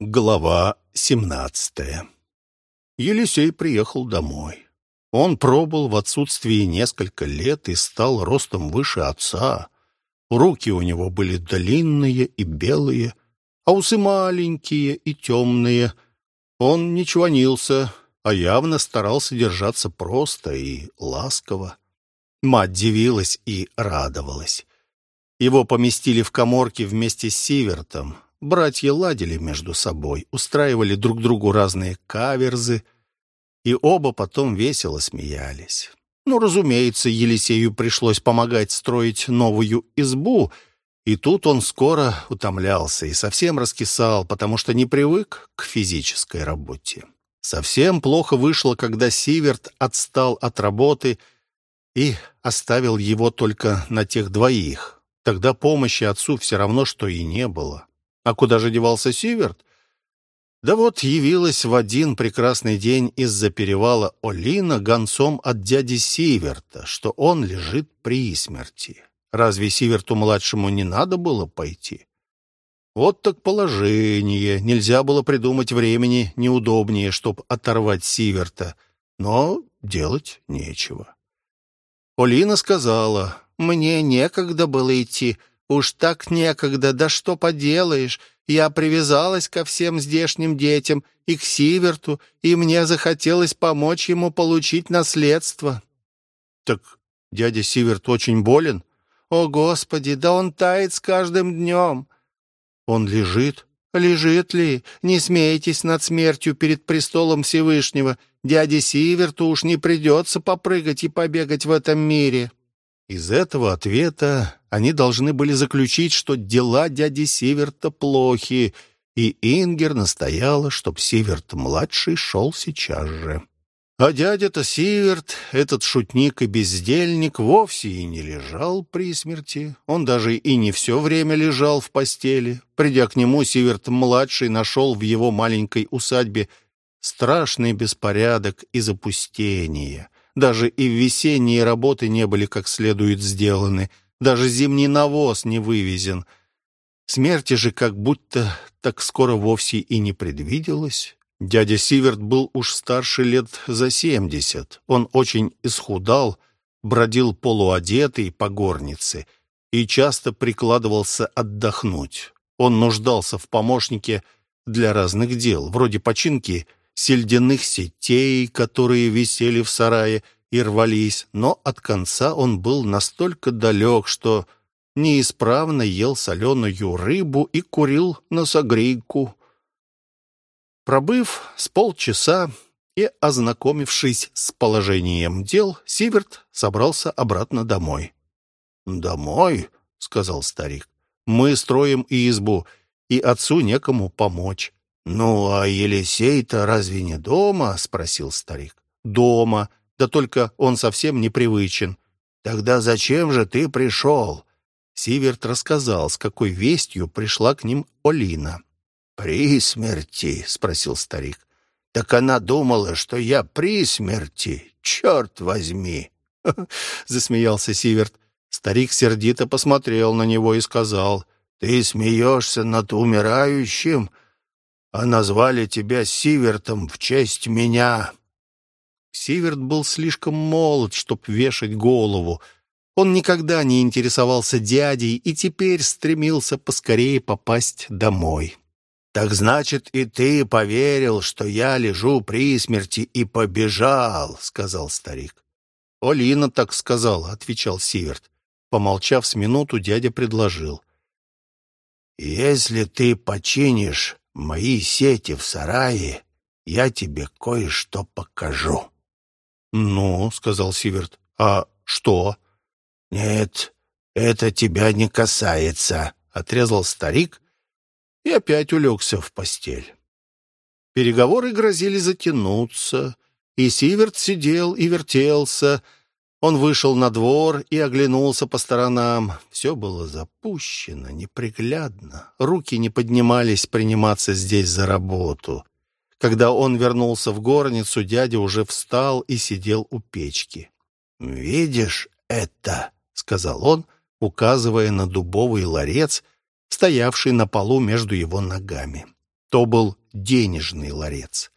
Глава семнадцатая Елисей приехал домой. Он пробыл в отсутствии несколько лет и стал ростом выше отца. Руки у него были длинные и белые, а усы маленькие и темные. Он не чванился, а явно старался держаться просто и ласково. Мать дивилась и радовалась. Его поместили в коморке вместе с Сивертом. Братья ладили между собой, устраивали друг другу разные каверзы, и оба потом весело смеялись. Ну, разумеется, Елисею пришлось помогать строить новую избу, и тут он скоро утомлялся и совсем раскисал, потому что не привык к физической работе. Совсем плохо вышло, когда Сиверт отстал от работы и оставил его только на тех двоих. Тогда помощи отцу все равно, что и не было. А куда же девался Сиверт? Да вот явилась в один прекрасный день из-за перевала Олина гонцом от дяди Сиверта, что он лежит при смерти. Разве Сиверту-младшему не надо было пойти? Вот так положение. Нельзя было придумать времени неудобнее, чтоб оторвать Сиверта. Но делать нечего. Полина сказала, «Мне некогда было идти. Уж так некогда, да что поделаешь. Я привязалась ко всем здешним детям и к Сиверту, и мне захотелось помочь ему получить наследство». «Так дядя Сиверт очень болен?» «О, Господи, да он тает с каждым днем. Он лежит? Лежит ли? Не смейтесь над смертью перед престолом Всевышнего. Дяде Сиверту уж не придется попрыгать и побегать в этом мире». Из этого ответа они должны были заключить, что дела дяди Сиверта плохи, и Ингер настояла, чтоб Сиверт-младший шел сейчас же. А дядя-то Сиверт, этот шутник и бездельник, вовсе и не лежал при смерти. Он даже и не все время лежал в постели. Придя к нему, Сиверт-младший нашел в его маленькой усадьбе страшный беспорядок и запустение. Даже и весенние работы не были как следует сделаны. Даже зимний навоз не вывезен. Смерти же как будто так скоро вовсе и не предвиделось. Дядя Сиверт был уж старше лет за семьдесят. Он очень исхудал, бродил полуодетый по горнице и часто прикладывался отдохнуть. Он нуждался в помощнике для разных дел, вроде починки сельдяных сетей, которые висели в сарае и рвались, но от конца он был настолько далек, что неисправно ел соленую рыбу и курил носогрейку. Пробыв с полчаса и ознакомившись с положением дел, Сиверт собрался обратно домой. «Домой?» — сказал старик. «Мы строим избу, и отцу некому помочь». «Ну, а Елисей-то разве не дома?» — спросил старик. «Дома, да только он совсем непривычен». «Тогда зачем же ты пришел?» Сиверт рассказал, с какой вестью пришла к ним Олина. «При смерти?» — спросил старик. «Так она думала, что я при смерти. Черт возьми!» Засмеялся Сиверт. Старик сердито посмотрел на него и сказал, «Ты смеешься над умирающим, а назвали тебя Сивертом в честь меня». Сиверт был слишком молод, чтоб вешать голову. Он никогда не интересовался дядей и теперь стремился поскорее попасть домой. «Так значит, и ты поверил, что я лежу при смерти и побежал», — сказал старик. «Олина так сказала», — отвечал Сиверт. Помолчав с минуту, дядя предложил. «Если ты починишь мои сети в сарае, я тебе кое-что покажу». «Ну», — сказал Сиверт, — «а что?» «Нет, это тебя не касается», — отрезал старик и опять улегся в постель. Переговоры грозили затянуться, и Сиверт сидел и вертелся. Он вышел на двор и оглянулся по сторонам. Все было запущено, неприглядно. Руки не поднимались приниматься здесь за работу. Когда он вернулся в горницу, дядя уже встал и сидел у печки. «Видишь это?» — сказал он, указывая на дубовый ларец — стоявший на полу между его ногами. То был денежный ларец.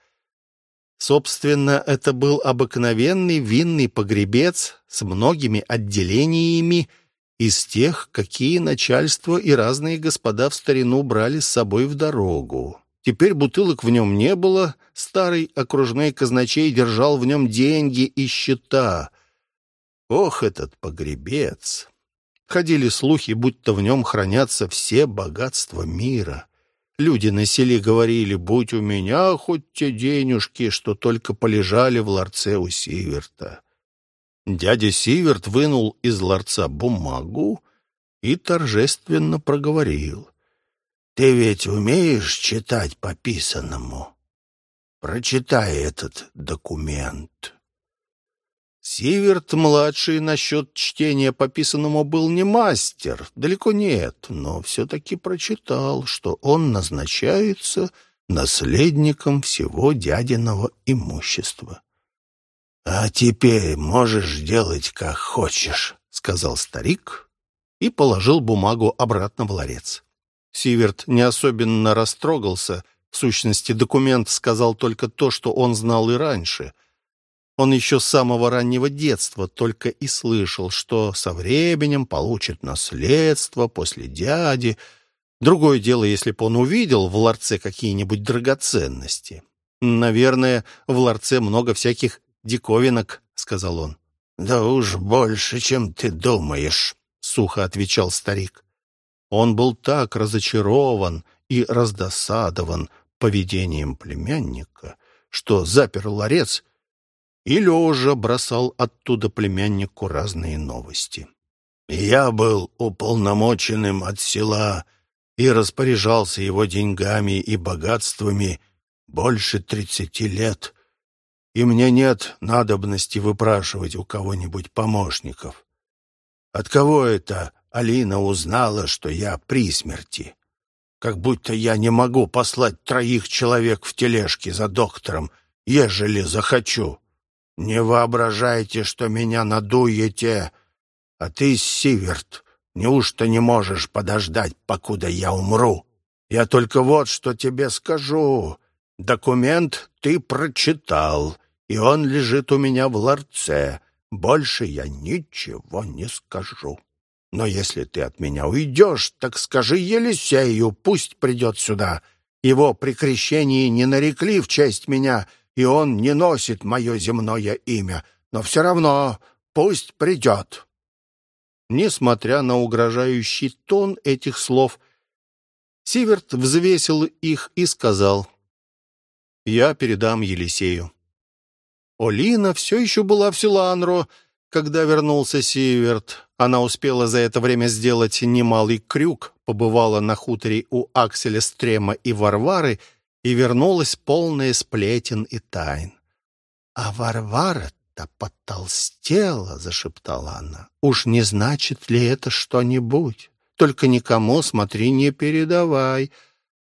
Собственно, это был обыкновенный винный погребец с многими отделениями из тех, какие начальство и разные господа в старину брали с собой в дорогу. Теперь бутылок в нем не было, старый окружной казначей держал в нем деньги и счета. Ох, этот погребец! Ходили слухи, будто в нем хранятся все богатства мира. Люди на селе говорили, будь у меня хоть те денежки, что только полежали в ларце у Сиверта. Дядя Сиверт вынул из ларца бумагу и торжественно проговорил. «Ты ведь умеешь читать по писанному? Прочитай этот документ». Сиверт-младший насчет чтения по писанному был не мастер, далеко нет, но все-таки прочитал, что он назначается наследником всего дядиного имущества. «А теперь можешь делать, как хочешь», — сказал старик и положил бумагу обратно в ларец. Сиверт не особенно растрогался, в сущности, документ сказал только то, что он знал и раньше — он еще с самого раннего детства только и слышал, что со временем получит наследство после дяди. Другое дело, если бы он увидел в ларце какие-нибудь драгоценности. «Наверное, в ларце много всяких диковинок», — сказал он. «Да уж больше, чем ты думаешь», — сухо отвечал старик. Он был так разочарован и раздосадован поведением племянника, что запер ларец и лежа бросал оттуда племяннику разные новости. «Я был уполномоченным от села и распоряжался его деньгами и богатствами больше тридцати лет, и мне нет надобности выпрашивать у кого-нибудь помощников. От кого это Алина узнала, что я при смерти? Как будто я не могу послать троих человек в тележке за доктором, ежели захочу». «Не воображайте, что меня надуете. А ты, Сиверт, неужто не можешь подождать, покуда я умру? Я только вот что тебе скажу. Документ ты прочитал, и он лежит у меня в ларце. Больше я ничего не скажу. Но если ты от меня уйдешь, так скажи Елисею, пусть придет сюда. Его при крещении не нарекли в честь меня, и он не носит мое земное имя, но все равно пусть придет». Несмотря на угрожающий тон этих слов, Сиверт взвесил их и сказал, «Я передам Елисею». Олина все еще была в Силанро, когда вернулся Сиверт. Она успела за это время сделать немалый крюк, побывала на хуторе у Акселя Стрема и Варвары — и вернулась полная сплетен и тайн. «А Варвара-то потолстела», — зашептала она. «Уж не значит ли это что-нибудь? Только никому, смотри, не передавай.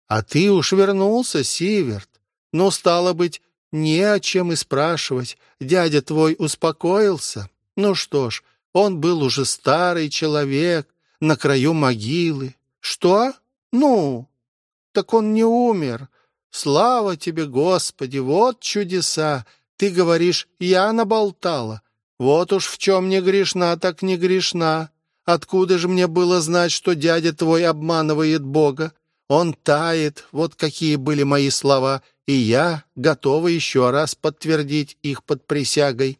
А ты уж вернулся, Сиверт. Ну, стало быть, не о чем и спрашивать. Дядя твой успокоился? Ну что ж, он был уже старый человек, на краю могилы. Что? Ну, так он не умер. Слава тебе, Господи, вот чудеса! Ты говоришь, я наболтала. Вот уж в чем не грешна, так не грешна. Откуда же мне было знать, что дядя твой обманывает Бога? Он тает, вот какие были мои слова, и я готова еще раз подтвердить их под присягой.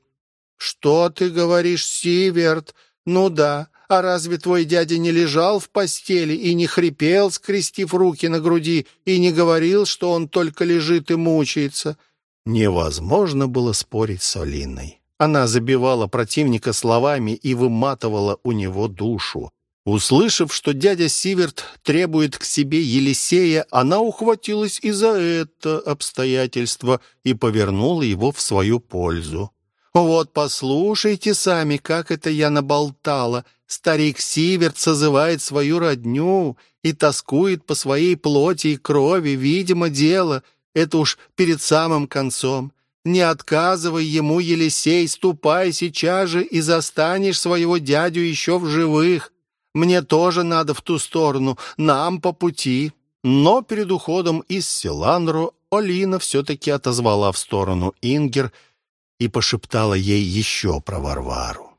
Что ты говоришь, Сиверт? Ну да, а разве твой дядя не лежал в постели и не хрипел, скрестив руки на груди, и не говорил, что он только лежит и мучается?» Невозможно было спорить с Алиной. Она забивала противника словами и выматывала у него душу. Услышав, что дядя Сиверт требует к себе Елисея, она ухватилась и за это обстоятельство и повернула его в свою пользу. «Вот послушайте сами, как это я наболтала. Старик Сиверт созывает свою родню и тоскует по своей плоти и крови, видимо, дело. Это уж перед самым концом. Не отказывай ему, Елисей, ступай сейчас же и застанешь своего дядю еще в живых. Мне тоже надо в ту сторону, нам по пути. Но перед уходом из Силанро Олина все-таки отозвала в сторону Ингер и пошептала ей еще про Варвару.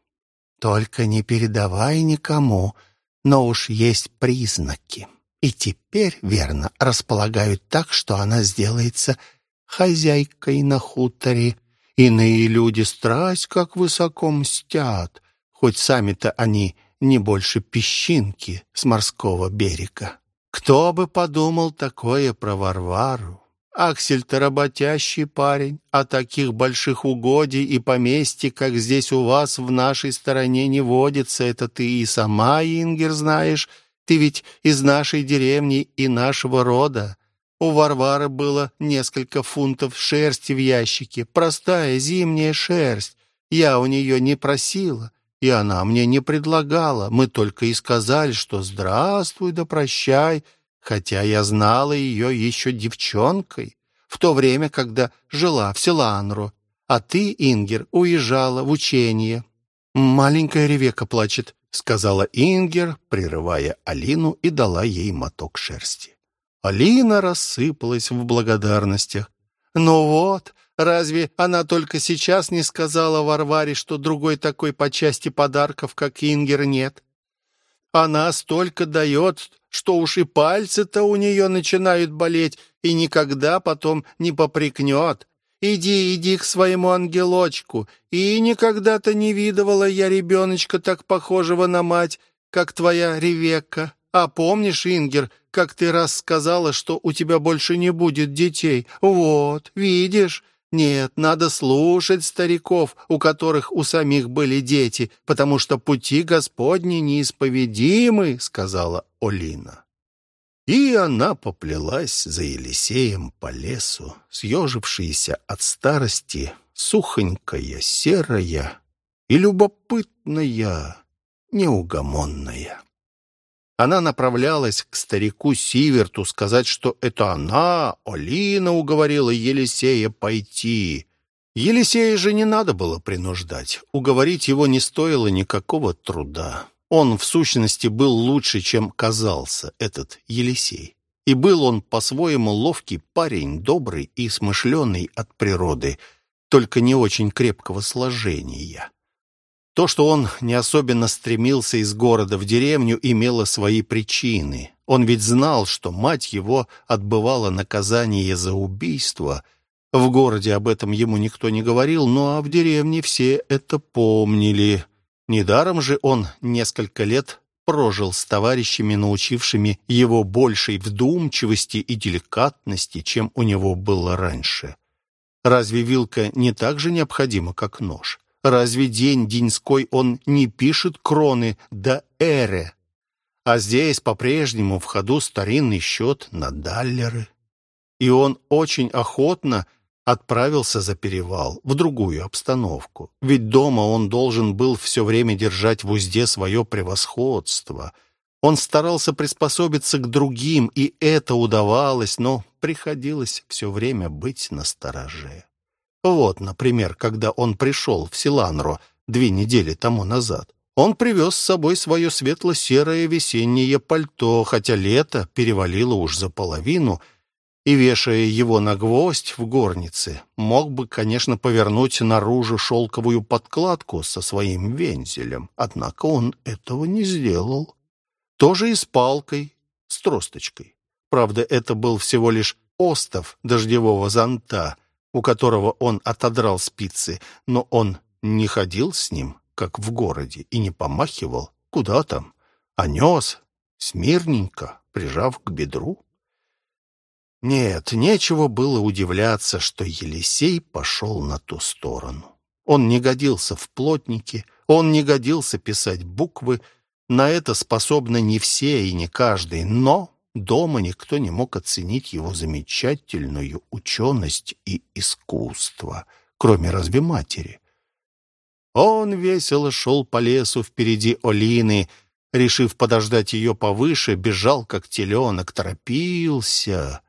«Только не передавай никому, но уж есть признаки. И теперь, верно, располагают так, что она сделается хозяйкой на хуторе. Иные люди страсть как высоко мстят, хоть сами-то они не больше песчинки с морского берега. Кто бы подумал такое про Варвару? Аксель-то работящий парень, а таких больших угодий и поместьй, как здесь у вас в нашей стороне не водится, это ты и сама, Ингер, знаешь. Ты ведь из нашей деревни и нашего рода. У Варвары было несколько фунтов шерсти в ящике, простая зимняя шерсть. Я у нее не просила, и она мне не предлагала. Мы только и сказали, что «здравствуй да прощай», хотя я знала ее еще девчонкой, в то время, когда жила в Селанру, а ты, Ингер, уезжала в учение. «Маленькая Ревека плачет», — сказала Ингер, прерывая Алину и дала ей моток шерсти. Алина рассыпалась в благодарностях. «Ну вот, Разве она только сейчас не сказала Варваре, что другой такой по части подарков, как Ингер, нет? Она столько дает, что уж и пальцы-то у нее начинают болеть, и никогда потом не попрекнет. Иди, иди к своему ангелочку. И никогда-то не видывала я ребеночка так похожего на мать, как твоя Ревекка. А помнишь, Ингер, как ты раз сказала, что у тебя больше не будет детей? Вот, видишь, нет, надо слушать стариков, у которых у самих были дети, потому что пути Господни неисповедимы, сказала Олина. И она поплелась за Елисеем по лесу, съежившаяся от старости, сухонькая, серая и любопытная, неугомонная. Она направлялась к старику Сиверту сказать, что это она, Олина, уговорила Елисея пойти. Елисея же не надо было принуждать. Уговорить его не стоило никакого труда. Он, в сущности, был лучше, чем казался этот Елисей. И был он по-своему ловкий парень, добрый и смышленый от природы, только не очень крепкого сложения. То, что он не особенно стремился из города в деревню, имело свои причины. Он ведь знал, что мать его отбывала наказание за убийство. В городе об этом ему никто не говорил, ну а в деревне все это помнили. Недаром же он несколько лет прожил с товарищами, научившими его большей вдумчивости и деликатности, чем у него было раньше. Разве вилка не так же необходима, как нож? Разве день деньской он не пишет кроны до эре? А здесь по-прежнему в ходу старинный счет на даллеры. И он очень охотно отправился за перевал, в другую обстановку. Ведь дома он должен был все время держать в узде свое превосходство. Он старался приспособиться к другим, и это удавалось, но приходилось все время быть настороже. Вот, например, когда он пришел в Силанро две недели тому назад. Он привез с собой свое светло-серое весеннее пальто, хотя лето перевалило уж за половину, и, вешая его на гвоздь в горнице, мог бы, конечно, повернуть наружу шелковую подкладку со своим вензелем. Однако он этого не сделал. Тоже и с палкой, с тросточкой. Правда, это был всего лишь остов дождевого зонта — у которого он отодрал спицы, но он не ходил с ним, как в городе, и не помахивал, куда там, а нес, смирненько, прижав к бедру. Нет, нечего было удивляться, что Елисей пошел на ту сторону. Он не годился в плотнике, он не годился писать буквы, на это способны не все и не каждый, но Дома никто не мог оценить его замечательную ученость и искусство, кроме разве матери. Он весело шел по лесу впереди Олины, решив подождать ее повыше, бежал, как теленок, торопился.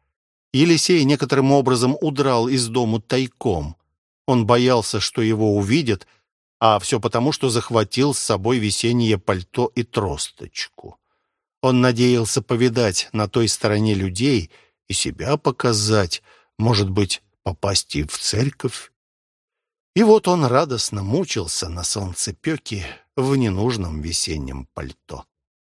Елисей некоторым образом удрал из дому тайком. Он боялся, что его увидят, а все потому, что захватил с собой весеннее пальто и тросточку. Он надеялся повидать на той стороне людей и себя показать, может быть, попасть и в церковь. И вот он радостно мучился на солнцепеке в ненужном весеннем пальто.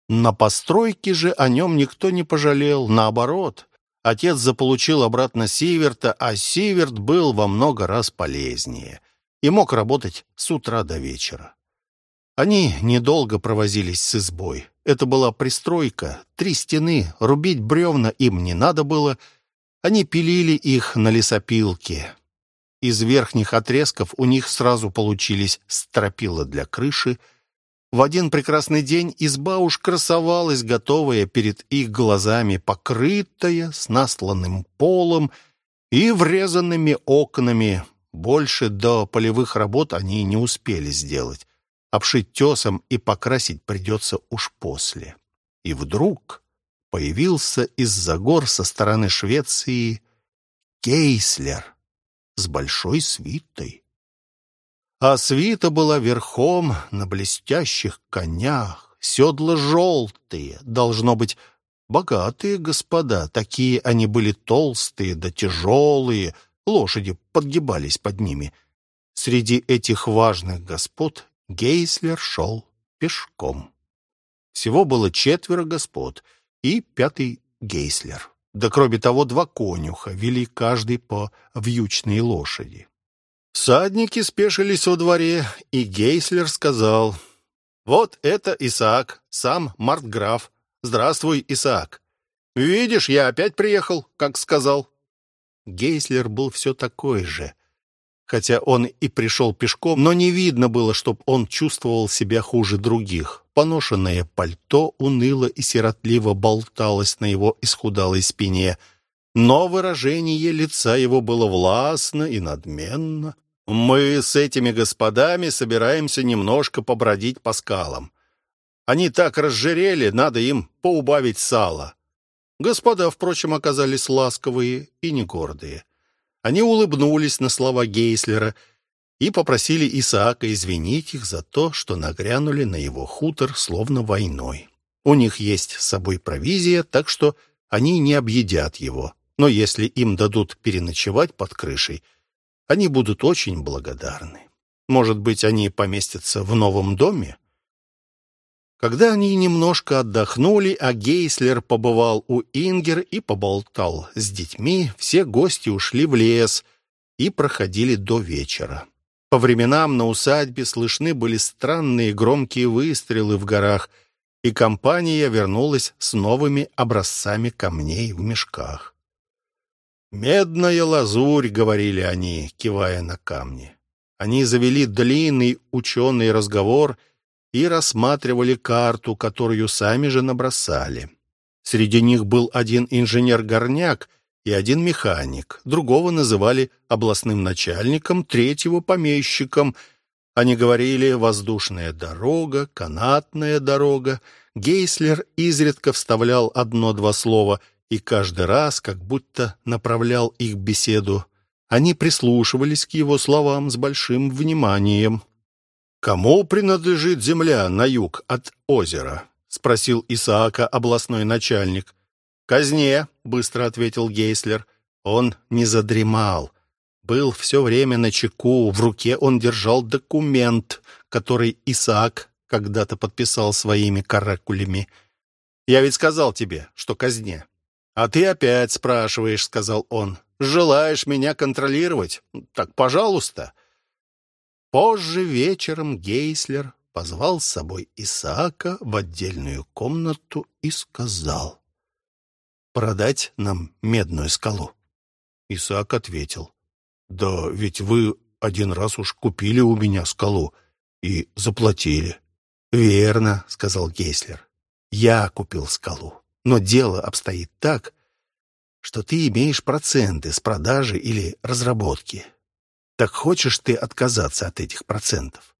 На постройке же о нем никто не пожалел, наоборот. Отец заполучил обратно Сиверта, а Сиверт был во много раз полезнее и мог работать с утра до вечера. Они недолго провозились с избой. Это была пристройка, три стены, рубить бревна им не надо было. Они пилили их на лесопилке. Из верхних отрезков у них сразу получились стропила для крыши. В один прекрасный день изба уж красовалась, готовая перед их глазами, покрытая, с насланным полом и врезанными окнами. Больше до полевых работ они не успели сделать. Обшить тесом и покрасить придется уж после. И вдруг появился из-за гор со стороны Швеции Кейслер с большой свитой. А свита была верхом на блестящих конях, седла желтые, должно быть, богатые господа. Такие они были толстые да тяжелые, лошади подгибались под ними. Среди этих важных господ Гейслер шел пешком. Всего было четверо господ и пятый Гейслер. Да кроме того, два конюха вели каждый по вьючной лошади. Всадники спешились во дворе, и Гейслер сказал, «Вот это Исаак, сам Мартграф. Здравствуй, Исаак. Видишь, я опять приехал, как сказал». Гейслер был все такой же, Хотя он и пришел пешком, но не видно было, чтоб он чувствовал себя хуже других. Поношенное пальто уныло и сиротливо болталось на его исхудалой спине, но выражение лица его было властно и надменно. «Мы с этими господами собираемся немножко побродить по скалам. Они так разжирели, надо им поубавить сало». Господа, впрочем, оказались ласковые и не гордые. Они улыбнулись на слова Гейслера и попросили Исаака извинить их за то, что нагрянули на его хутор словно войной. У них есть с собой провизия, так что они не объедят его. Но если им дадут переночевать под крышей, они будут очень благодарны. Может быть, они поместятся в новом доме? Когда они немножко отдохнули, а Гейслер побывал у Ингер и поболтал с детьми, все гости ушли в лес и проходили до вечера. По временам на усадьбе слышны были странные громкие выстрелы в горах, и компания вернулась с новыми образцами камней в мешках. «Медная лазурь», — говорили они, кивая на камни. Они завели длинный ученый разговор — и рассматривали карту, которую сами же набросали. Среди них был один инженер-горняк и один механик. Другого называли областным начальником, третьего — помещиком. Они говорили «воздушная дорога», «канатная дорога». Гейслер изредка вставлял одно-два слова и каждый раз как будто направлял их беседу. Они прислушивались к его словам с большим вниманием. «Кому принадлежит земля на юг от озера?» — спросил Исаака областной начальник. «Казне», — быстро ответил Гейслер. Он не задремал. Был все время на чеку, в руке он держал документ, который Исаак когда-то подписал своими каракулями. «Я ведь сказал тебе, что казне». «А ты опять спрашиваешь», — сказал он. «Желаешь меня контролировать? Так, пожалуйста». Позже вечером Гейслер позвал с собой Исаака в отдельную комнату и сказал «Продать нам медную скалу». Исаак ответил «Да ведь вы один раз уж купили у меня скалу и заплатили». «Верно», — сказал Гейслер. «Я купил скалу, но дело обстоит так, что ты имеешь проценты с продажи или разработки. Так хочешь ты отказаться от этих процентов?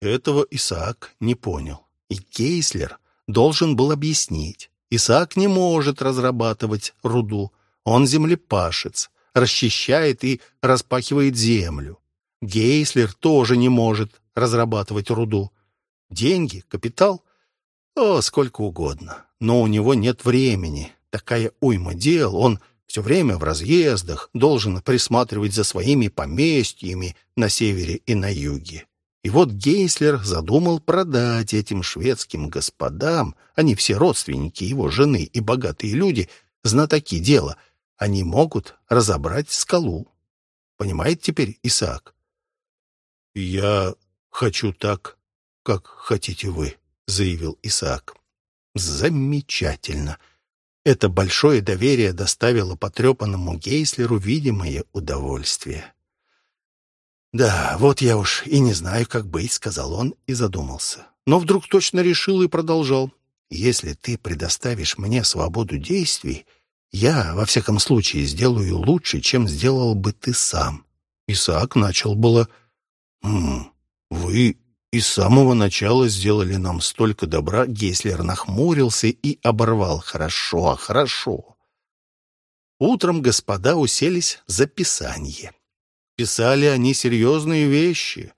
Этого Исаак не понял. И Кейслер должен был объяснить. Исаак не может разрабатывать руду. Он землепашец, расчищает и распахивает землю. Гейслер тоже не может разрабатывать руду. Деньги, капитал О, сколько угодно. Но у него нет времени. Такая уйма дел. Он все время в разъездах, должен присматривать за своими поместьями на севере и на юге. И вот Гейслер задумал продать этим шведским господам, они все родственники его жены и богатые люди, знатоки дела, они могут разобрать скалу. Понимает теперь Исаак? «Я хочу так, как хотите вы», — заявил Исаак. «Замечательно». Это большое доверие доставило потрепанному Гейслеру видимое удовольствие. «Да, вот я уж и не знаю, как быть», — сказал он и задумался. Но вдруг точно решил и продолжал. «Если ты предоставишь мне свободу действий, я, во всяком случае, сделаю лучше, чем сделал бы ты сам». Исаак начал было... «Хм, вы и с самого начала сделали нам столько добра». Гейслер нахмурился и оборвал. «Хорошо, хорошо». Утром господа уселись за писание. Писали они серьезные вещи.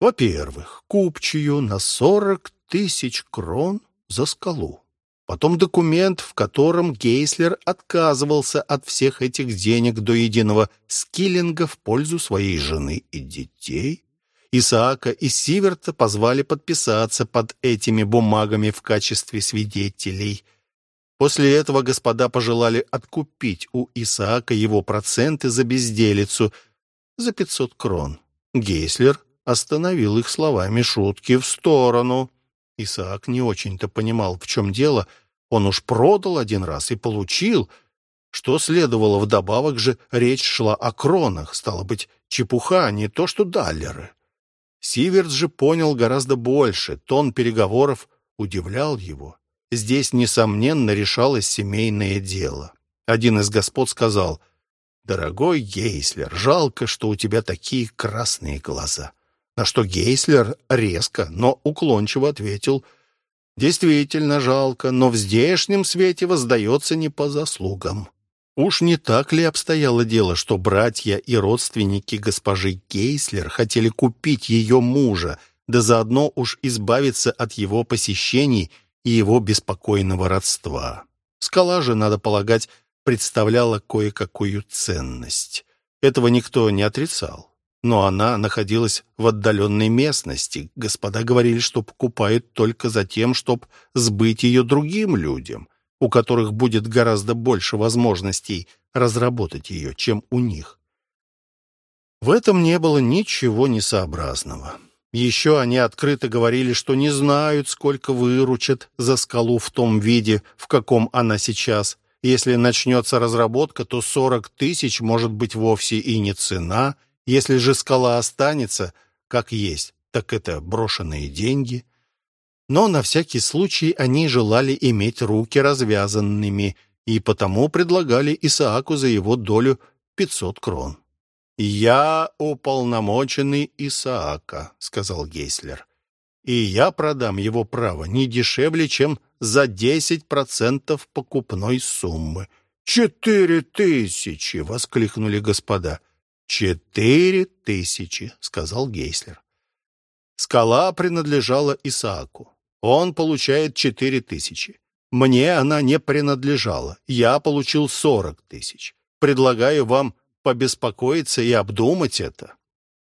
Во-первых, купчую на сорок тысяч крон за скалу. Потом документ, в котором Гейслер отказывался от всех этих денег до единого скиллинга в пользу своей жены и детей. Исаака и Сиверта позвали подписаться под этими бумагами в качестве свидетелей. После этого господа пожелали откупить у Исаака его проценты за безделицу – за пятьсот крон. Гейслер остановил их словами шутки в сторону. Исаак не очень-то понимал, в чем дело. Он уж продал один раз и получил. Что следовало вдобавок же, речь шла о кронах. Стало быть, чепуха, а не то что даллеры. Сиверт же понял гораздо больше. Тон переговоров удивлял его. Здесь, несомненно, решалось семейное дело. Один из господ сказал, «Дорогой Гейслер, жалко, что у тебя такие красные глаза». На что Гейслер резко, но уклончиво ответил, «Действительно жалко, но в здешнем свете воздается не по заслугам». Уж не так ли обстояло дело, что братья и родственники госпожи Гейслер хотели купить ее мужа, да заодно уж избавиться от его посещений и его беспокойного родства? Скала же, надо полагать, представляла кое-какую ценность. Этого никто не отрицал. Но она находилась в отдаленной местности. Господа говорили, что покупают только за тем, чтобы сбыть ее другим людям, у которых будет гораздо больше возможностей разработать ее, чем у них. В этом не было ничего несообразного. Еще они открыто говорили, что не знают, сколько выручат за скалу в том виде, в каком она сейчас, если начнется разработка, то 40 тысяч может быть вовсе и не цена. Если же скала останется, как есть, так это брошенные деньги. Но на всякий случай они желали иметь руки развязанными, и потому предлагали Исааку за его долю 500 крон. «Я уполномоченный Исаака», — сказал Гейслер и я продам его право не дешевле, чем за 10% покупной суммы. «Четыре тысячи!» — воскликнули господа. «Четыре тысячи!» — сказал Гейслер. Скала принадлежала Исааку. Он получает четыре тысячи. Мне она не принадлежала. Я получил сорок тысяч. Предлагаю вам побеспокоиться и обдумать это.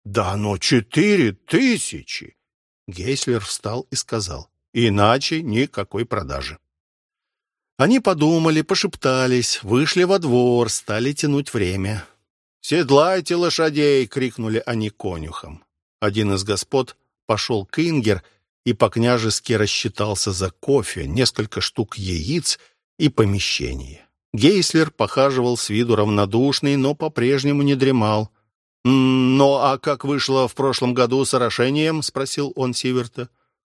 Да, но четыре тысячи! Гейслер встал и сказал, «Иначе никакой продажи». Они подумали, пошептались, вышли во двор, стали тянуть время. «Седлайте лошадей!» — крикнули они конюхом. Один из господ пошел к Ингер и по-княжески рассчитался за кофе, несколько штук яиц и помещение. Гейслер похаживал с виду равнодушный, но по-прежнему не дремал. «Ну, а как вышло в прошлом году с орошением?» — спросил он Сиверта.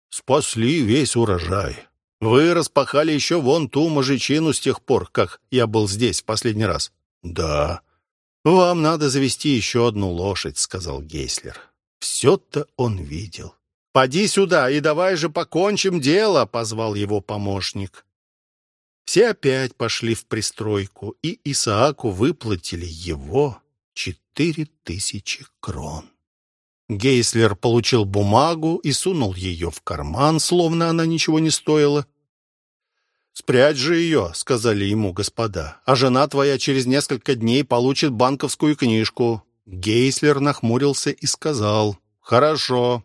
«Спасли весь урожай. Вы распахали еще вон ту мужичину с тех пор, как я был здесь в последний раз». «Да». «Вам надо завести еще одну лошадь», — сказал Гейслер. Все-то он видел. «Поди сюда и давай же покончим дело», — позвал его помощник. Все опять пошли в пристройку, и Исааку выплатили его четыре тысячи крон. Гейслер получил бумагу и сунул ее в карман, словно она ничего не стоила. «Спрячь же ее», — сказали ему господа, «а жена твоя через несколько дней получит банковскую книжку». Гейслер нахмурился и сказал, «Хорошо».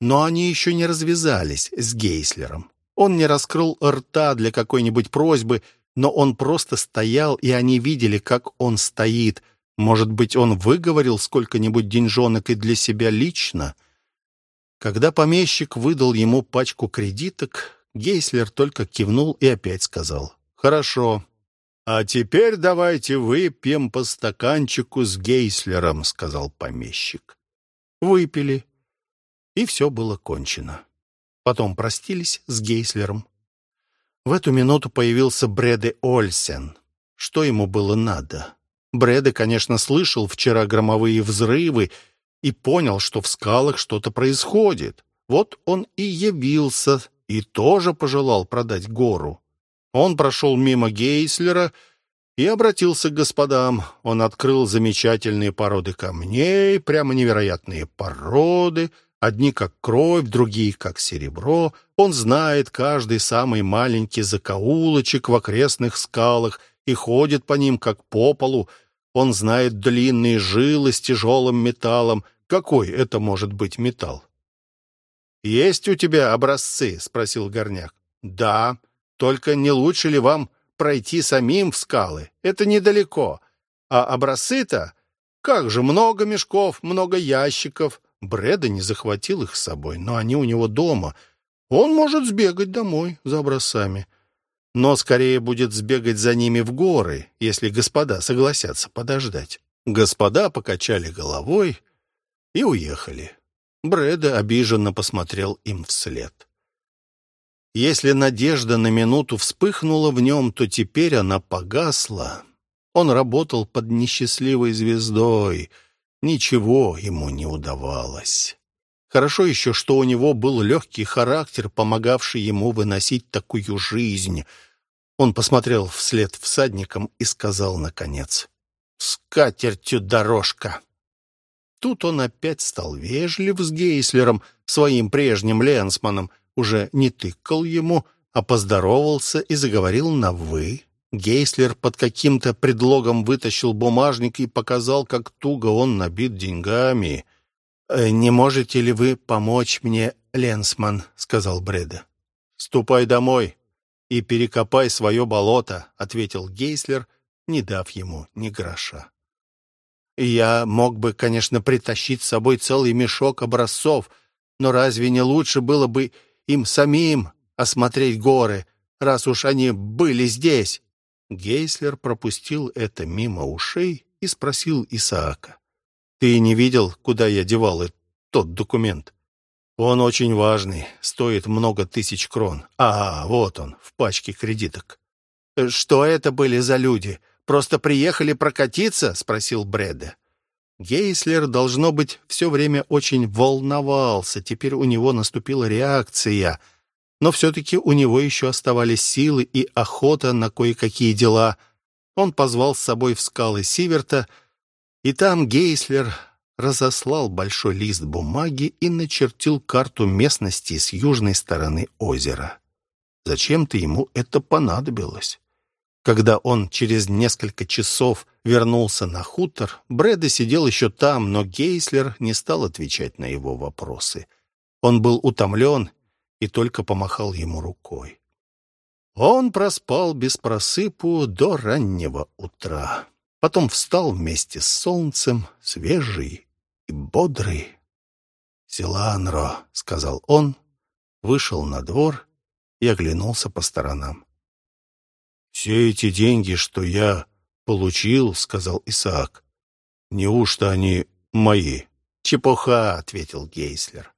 Но они еще не развязались с Гейслером. Он не раскрыл рта для какой-нибудь просьбы, но он просто стоял, и они видели, как он стоит. Может быть, он выговорил сколько-нибудь деньжонок и для себя лично? Когда помещик выдал ему пачку кредиток, Гейслер только кивнул и опять сказал «Хорошо». «А теперь давайте выпьем по стаканчику с Гейслером», — сказал помещик. Выпили, и все было кончено. Потом простились с Гейслером. В эту минуту появился Бреде Ольсен. Что ему было надо? Бреде, конечно, слышал вчера громовые взрывы и понял, что в скалах что-то происходит. Вот он и явился и тоже пожелал продать гору. Он прошел мимо Гейслера и обратился к господам. Он открыл замечательные породы камней, прямо невероятные породы, одни как кровь, другие как серебро. Он знает каждый самый маленький закоулочек в окрестных скалах и ходит по ним, как по полу. Он знает длинные жилы с тяжелым металлом. Какой это может быть металл? «Есть у тебя образцы?» — спросил Горняк. «Да. Только не лучше ли вам пройти самим в скалы? Это недалеко. А образцы-то? Как же, много мешков, много ящиков. Бреда не захватил их с собой, но они у него дома. Он может сбегать домой за образцами. Но скорее будет сбегать за ними в горы, если господа согласятся подождать». Господа покачали головой и уехали. Брэда обиженно посмотрел им вслед. Если надежда на минуту вспыхнула в нем, то теперь она погасла. Он работал под несчастливой звездой. Ничего ему не удавалось. Хорошо еще, что у него был легкий характер, помогавший ему выносить такую жизнь. Он посмотрел вслед всадникам и сказал, наконец, «С катертью дорожка!» Тут он опять стал вежлив с Гейслером, своим прежним Ленсманом, уже не тыкал ему, а поздоровался и заговорил на «вы». Гейслер под каким-то предлогом вытащил бумажник и показал, как туго он набит деньгами. «Э, «Не можете ли вы помочь мне, Ленсман?» — сказал Бреда. «Ступай домой и перекопай свое болото», — ответил Гейслер, не дав ему ни гроша. Я мог бы, конечно, притащить с собой целый мешок образцов, но разве не лучше было бы им самим осмотреть горы, раз уж они были здесь?» Гейслер пропустил это мимо ушей и спросил Исаака. «Ты не видел, куда я девал тот документ? Он очень важный, стоит много тысяч крон. А, вот он, в пачке кредиток». «Что это были за люди? Просто приехали прокатиться?» — спросил Бреде. Гейслер, должно быть, все время очень волновался. Теперь у него наступила реакция. Но все-таки у него еще оставались силы и охота на кое-какие дела. Он позвал с собой в скалы Сиверта, и там Гейслер разослал большой лист бумаги и начертил карту местности с южной стороны озера. Зачем-то ему это понадобилось. Когда он через несколько часов вернулся на хутор, Брэда сидел еще там, но Гейслер не стал отвечать на его вопросы. Он был утомлен и только помахал ему рукой. Он проспал без просыпу до раннего утра. Потом встал вместе с солнцем, свежий и бодрый. «Силанро», — сказал он, вышел на двор и оглянулся по сторонам. «Все эти деньги, что я получил, — сказал Исаак, — неужто они мои?» «Чепуха», — ответил Гейслер.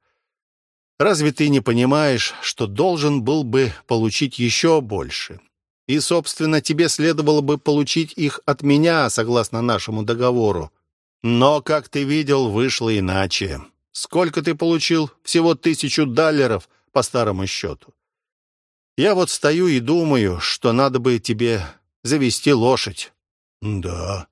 «Разве ты не понимаешь, что должен был бы получить еще больше? И, собственно, тебе следовало бы получить их от меня, согласно нашему договору. Но, как ты видел, вышло иначе. Сколько ты получил? Всего тысячу даллеров по старому счету. Я вот стою и думаю, что надо бы тебе завести лошадь. Да.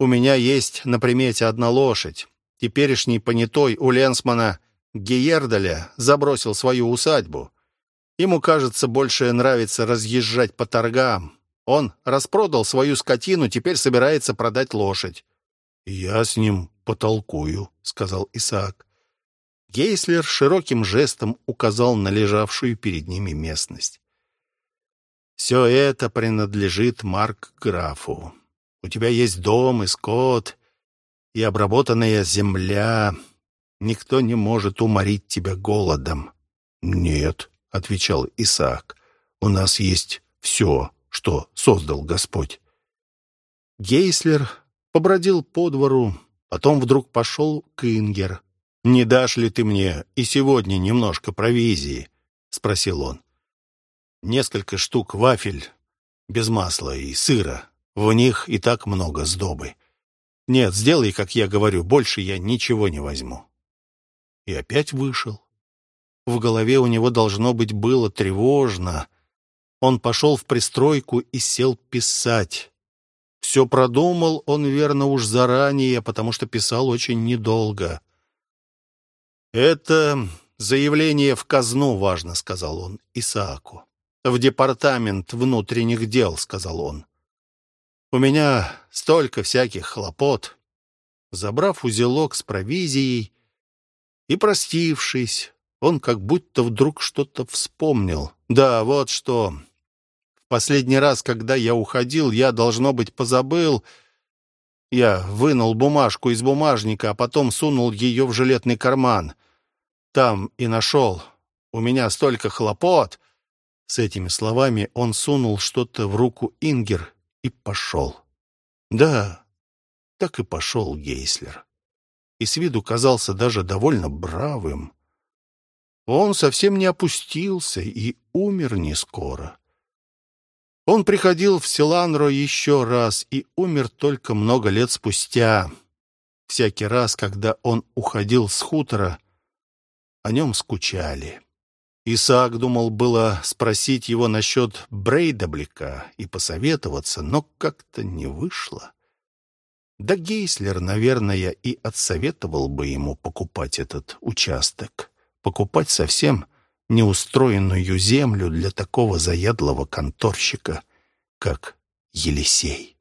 У меня есть на примете одна лошадь. Теперешний понятой у Ленсмана Гейердаля забросил свою усадьбу. Ему, кажется, больше нравится разъезжать по торгам. Он распродал свою скотину, теперь собирается продать лошадь. «Я с ним потолкую», — сказал Исаак. Гейслер широким жестом указал на лежавшую перед ними местность. «Все это принадлежит Марк Графу. У тебя есть дом и скот, и обработанная земля. Никто не может уморить тебя голодом». «Нет», — отвечал Исаак, — «у нас есть все, что создал Господь». Гейслер побродил по двору, потом вдруг пошел к Ингер. «Не дашь ли ты мне и сегодня немножко провизии?» — спросил он. «Несколько штук вафель, без масла и сыра. В них и так много сдобы. Нет, сделай, как я говорю, больше я ничего не возьму». И опять вышел. В голове у него, должно быть, было тревожно. Он пошел в пристройку и сел писать. Все продумал он, верно, уж заранее, потому что писал очень недолго. «Это заявление в казну важно», — сказал он Исааку. «В департамент внутренних дел», — сказал он. «У меня столько всяких хлопот». Забрав узелок с провизией и простившись, он как будто вдруг что-то вспомнил. «Да, вот что. В последний раз, когда я уходил, я, должно быть, позабыл...» Я вынул бумажку из бумажника, а потом сунул ее в жилетный карман. Там и нашел. У меня столько хлопот!» С этими словами он сунул что-то в руку Ингер и пошел. Да, так и пошел Гейслер. И с виду казался даже довольно бравым. Он совсем не опустился и умер не скоро. Он приходил в Селланро еще раз и умер только много лет спустя. Всякий раз, когда он уходил с хутора, о нем скучали. Исаак думал было спросить его насчет Брейдаблика и посоветоваться, но как-то не вышло. Да Гейслер, наверное, и отсоветовал бы ему покупать этот участок. Покупать совсем неустроенную землю для такого заядлого конторщика, как Елисей.